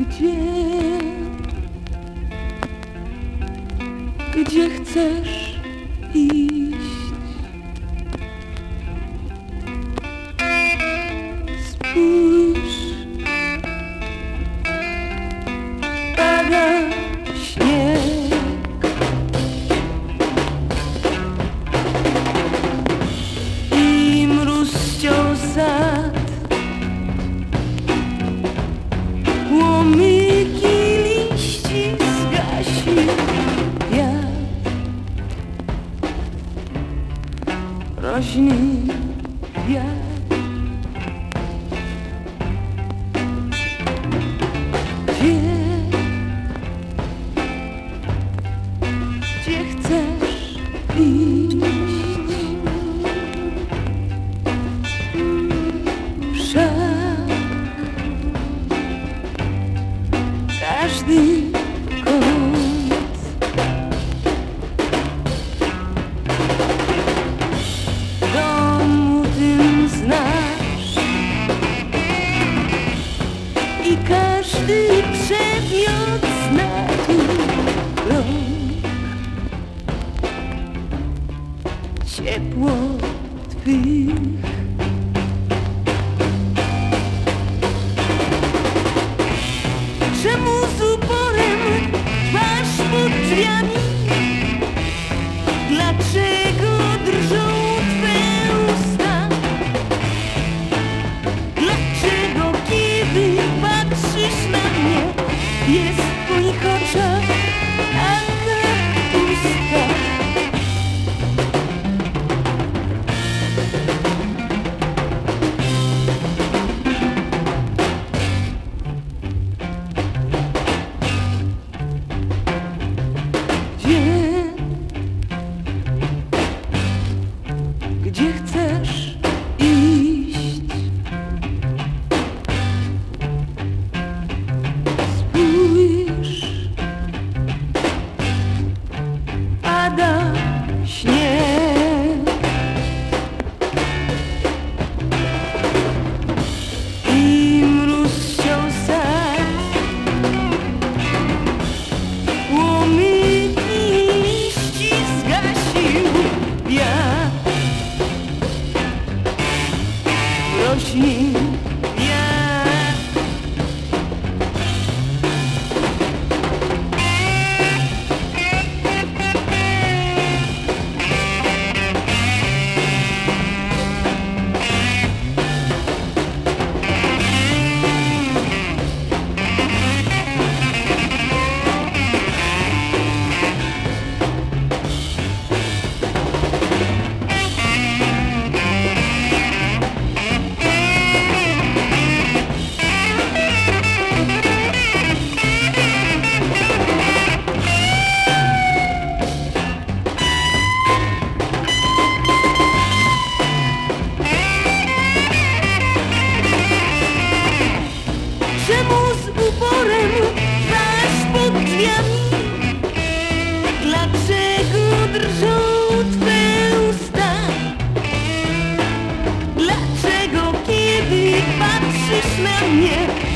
gdzie, gdzie chcesz iść. Spójrz, Virginie każdy przedmiot zna tu rąk. Ciepło twych pada śnieg. I mróz się sam, zgasił wiatr. Rośnie drżą twe usta. Dlaczego kiedy patrzysz na mnie